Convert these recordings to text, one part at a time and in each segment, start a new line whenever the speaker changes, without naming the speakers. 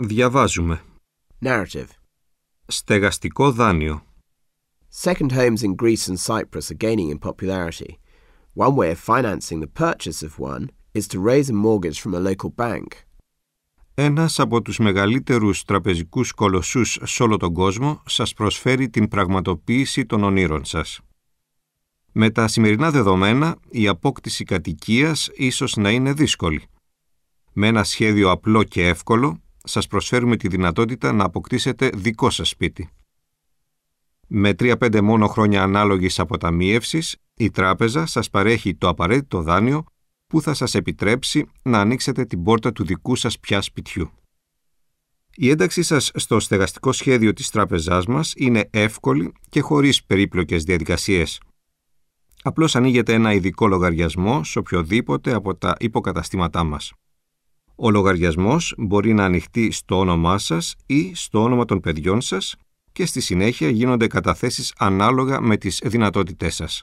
Διαβάζουμε.
Narrative.
Στεγαστικό δάνειο.
Second homes in Greece and Cyprus are gaining in popularity. One way of financing the purchase of one is to raise a mortgage from a local bank.
Ένας από τους μεγαλύτερους τραπεζικούς κολοσσούς σε όλο τον κόσμο σας προσφέρει την πραγματοποίηση των ονείρων σας. Με τα σημερινά δεδομένα, η απόκτηση κατοικίας ίσως να είναι δύσκολη. Με ένα σχέδιο απλό και εύκολο, σας προσφέρουμε τη δυνατότητα να αποκτήσετε δικό σας σπίτι. Με 3-5 μόνο χρόνια ανάλογης αποταμίευσης, η τράπεζα σας παρέχει το απαραίτητο δάνειο που θα σας επιτρέψει να ανοίξετε την πόρτα του δικού σας πια σπιτιού. Η ένταξή σας στο στεγαστικό σχέδιο της τράπεζάς μας είναι εύκολη και χωρίς περίπλοκες διαδικασίες. Απλώς ανοίγετε ένα ειδικό λογαριασμό σε οποιοδήποτε από τα υποκαταστήματά μας. Ο λογαριασμός μπορεί να ανοιχτεί στο όνομά σας ή στο όνομα των παιδιών σας και στη συνέχεια γίνονται καταθέσεις ανάλογα με τις δυνατότητές σας.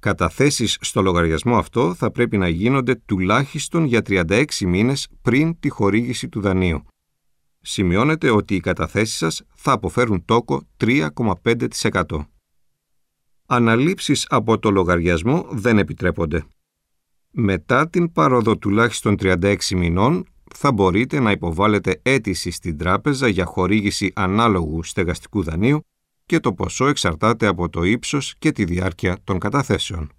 Καταθέσεις στο λογαριασμό αυτό θα πρέπει να γίνονται τουλάχιστον για 36 μήνες πριν τη χορήγηση του δανείου. Σημειώνεται ότι οι καταθέσεις σας θα αποφέρουν τόκο 3,5%. Αναλήψεις από το λογαριασμό δεν επιτρέπονται. Μετά την πάροδο τουλάχιστον 36 μηνών θα μπορείτε να υποβάλλετε αίτηση στην τράπεζα για χορήγηση ανάλογου στεγαστικού δανείου και το ποσό εξαρτάται από το ύψος και τη διάρκεια των καταθέσεων.